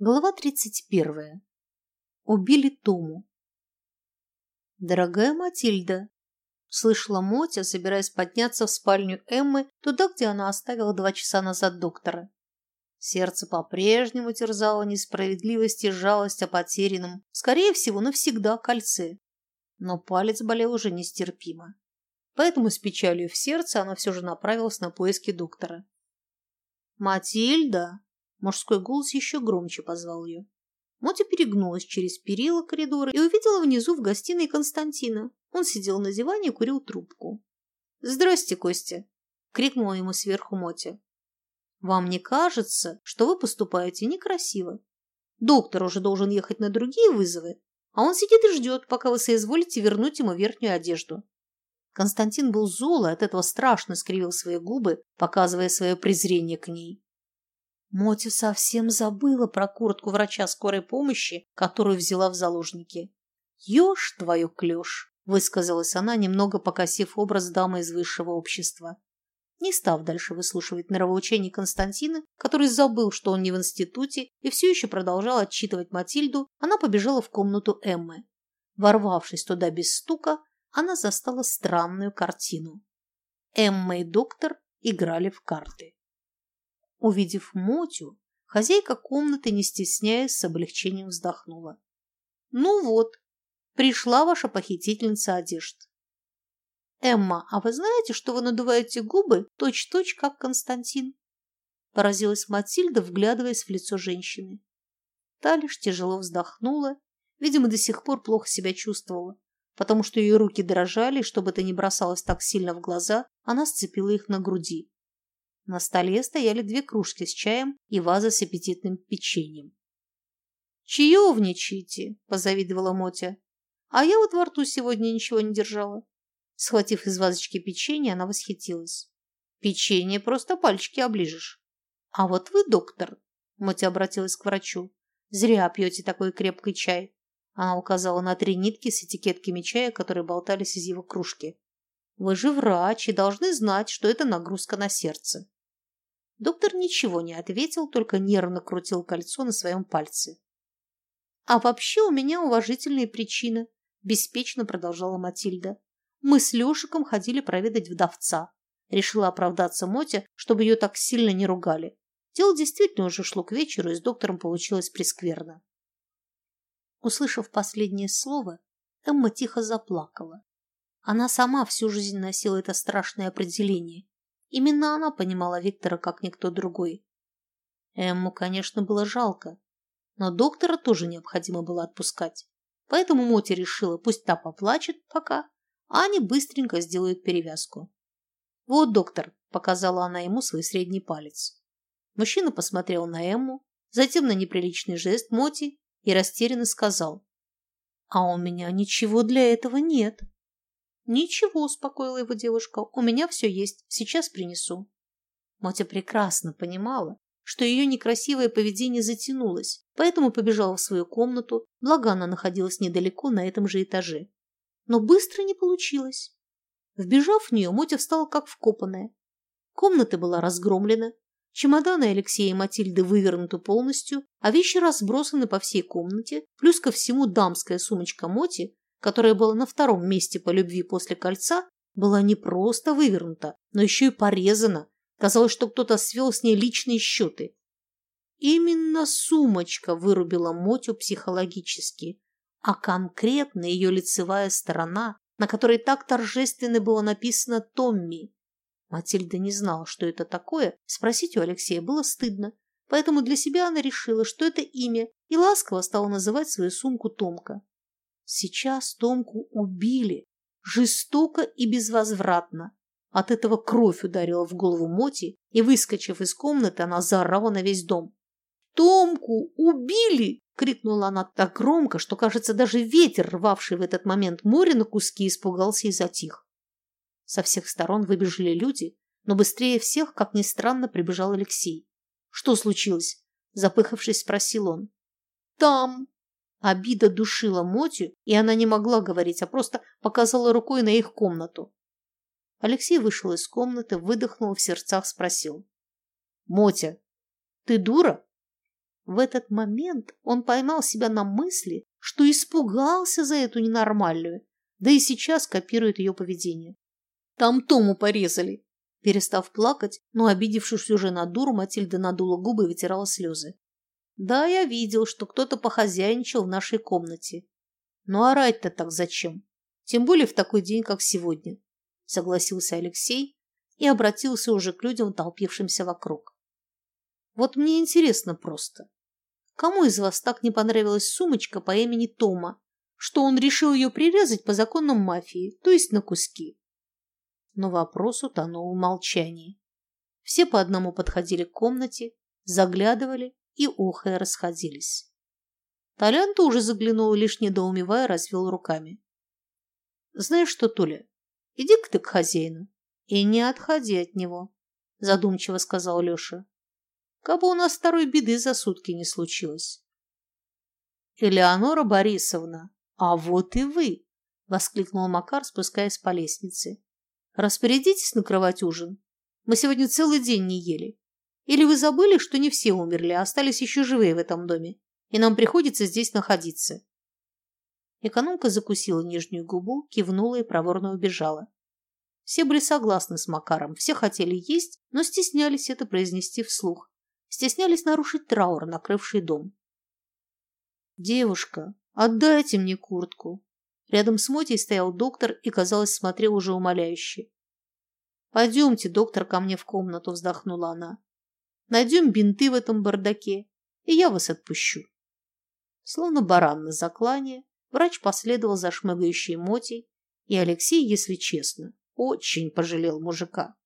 Глава 31. Убили Тому. «Дорогая Матильда», — слышала Мотя, собираясь подняться в спальню Эммы, туда, где она оставила два часа назад доктора. Сердце по-прежнему терзало несправедливость и жалость о потерянном, скорее всего, навсегда кольце. Но палец болел уже нестерпимо. Поэтому с печалью в сердце она все же направилась на поиски доктора. «Матильда!» Мужской голос еще громче позвал ее. Мотя перегнулась через перила коридора и увидела внизу в гостиной Константина. Он сидел на диване и курил трубку. «Здрасте, Костя!» — крикнула ему сверху Мотя. «Вам не кажется, что вы поступаете некрасиво? Доктор уже должен ехать на другие вызовы, а он сидит и ждет, пока вы соизволите вернуть ему верхнюю одежду». Константин был зол, и от этого страшно скривил свои губы, показывая свое презрение к ней. Мотя совсем забыла про куртку врача скорой помощи, которую взяла в заложники. «Ешь твою клеш!» – высказалась она, немного покосив образ дамы из высшего общества. Не став дальше выслушивать нравоучение Константина, который забыл, что он не в институте, и все еще продолжал отчитывать Матильду, она побежала в комнату Эммы. Ворвавшись туда без стука, она застала странную картину. Эмма и доктор играли в карты. Увидев Мотю, хозяйка комнаты, не стесняясь, с облегчением вздохнула. «Ну вот, пришла ваша похитительница одежд». «Эмма, а вы знаете, что вы надуваете губы точь-точь, как Константин?» Поразилась Матильда, вглядываясь в лицо женщины. Та лишь тяжело вздохнула, видимо, до сих пор плохо себя чувствовала, потому что ее руки дрожали, и чтобы это не бросалось так сильно в глаза, она сцепила их на груди. На столе стояли две кружки с чаем и ваза с аппетитным печеньем. «Чаевничайте!» – позавидовала Мотя. «А я вот во рту сегодня ничего не держала». Схватив из вазочки печенье, она восхитилась. «Печенье просто пальчики оближешь». «А вот вы, доктор», – Мотя обратилась к врачу, – «зря пьете такой крепкий чай». Она указала на три нитки с этикетками чая, которые болтались из его кружки. «Вы же врач и должны знать, что это нагрузка на сердце». Доктор ничего не ответил, только нервно крутил кольцо на своем пальце. «А вообще у меня уважительные причины», – беспечно продолжала Матильда. «Мы с Лешиком ходили проведать вдовца». Решила оправдаться Мотя, чтобы ее так сильно не ругали. Дело действительно уже шло к вечеру, и с доктором получилось прескверно. Услышав последнее слово, Эмма тихо заплакала. Она сама всю жизнь носила это страшное определение Именно она понимала Виктора как никто другой. Эмму, конечно, было жалко, но доктора тоже необходимо было отпускать. Поэтому Моти решила, пусть та поплачет пока, а они быстренько сделают перевязку. «Вот, доктор», – показала она ему свой средний палец. Мужчина посмотрел на Эмму, затем на неприличный жест Моти и растерянно сказал, «А у меня ничего для этого нет». «Ничего», – успокоила его девушка, – «у меня все есть, сейчас принесу». Мотя прекрасно понимала, что ее некрасивое поведение затянулось, поэтому побежала в свою комнату, благо она находилась недалеко на этом же этаже. Но быстро не получилось. Вбежав в нее, Мотя встала как вкопанная. Комната была разгромлена, чемоданы Алексея и Матильды вывернуты полностью, а вещи разбросаны по всей комнате, плюс ко всему дамская сумочка Моти которая была на втором месте по любви после кольца, была не просто вывернута, но еще и порезана. Казалось, что кто-то свел с ней личные счеты. Именно сумочка вырубила Мотю психологически, а конкретно ее лицевая сторона, на которой так торжественно было написано «Томми». Матильда не знала, что это такое, спросить у Алексея было стыдно, поэтому для себя она решила, что это имя, и ласково стала называть свою сумку Томка. Сейчас Томку убили, жестоко и безвозвратно. От этого кровь ударила в голову Моти, и, выскочив из комнаты, она заорала на весь дом. «Томку убили!» — крикнула она так громко, что, кажется, даже ветер, рвавший в этот момент море на куски, испугался и затих. Со всех сторон выбежали люди, но быстрее всех, как ни странно, прибежал Алексей. «Что случилось?» – запыхавшись, спросил он. «Там!» Обида душила Мотю, и она не могла говорить, а просто показала рукой на их комнату. Алексей вышел из комнаты, выдохнул в сердцах, спросил. «Мотя, ты дура?» В этот момент он поймал себя на мысли, что испугался за эту ненормальную, да и сейчас копирует ее поведение. Там Тому порезали. Перестав плакать, но обидевшись уже на дуру, Матильда надула губы и вытирала слезы. Да, я видел, что кто-то похозяйничал в нашей комнате. Но орать-то так зачем? Тем более в такой день, как сегодня. Согласился Алексей и обратился уже к людям, толпившимся вокруг. Вот мне интересно просто. Кому из вас так не понравилась сумочка по имени Тома, что он решил ее прирезать по законам мафии, то есть на куски? Но вопрос утонул в молчании. Все по одному подходили к комнате, заглядывали и охая расходились. Толян тоже заглянул, лишь недоумевая, развел руками. «Знаешь что, Толя, иди-ка ты к хозяину и не отходи от него», задумчиво сказал Леша. «Кабы у нас второй беды за сутки не случилось». «Элеонора Борисовна, а вот и вы!» воскликнул Макар, спускаясь по лестнице. «Распорядитесь накрывать ужин. Мы сегодня целый день не ели. Или вы забыли, что не все умерли, а остались еще живые в этом доме, и нам приходится здесь находиться?» Экономка закусила нижнюю губу, кивнула и проворно убежала. Все были согласны с Макаром, все хотели есть, но стеснялись это произнести вслух. Стеснялись нарушить траур, накрывший дом. «Девушка, отдайте мне куртку!» Рядом с Мотей стоял доктор и, казалось, смотрел уже умоляюще. «Пойдемте, доктор, ко мне в комнату», — вздохнула она. Найдем бинты в этом бардаке, и я вас отпущу. Словно баран на заклане, врач последовал за шмыгающей мотей, и Алексей, если честно, очень пожалел мужика.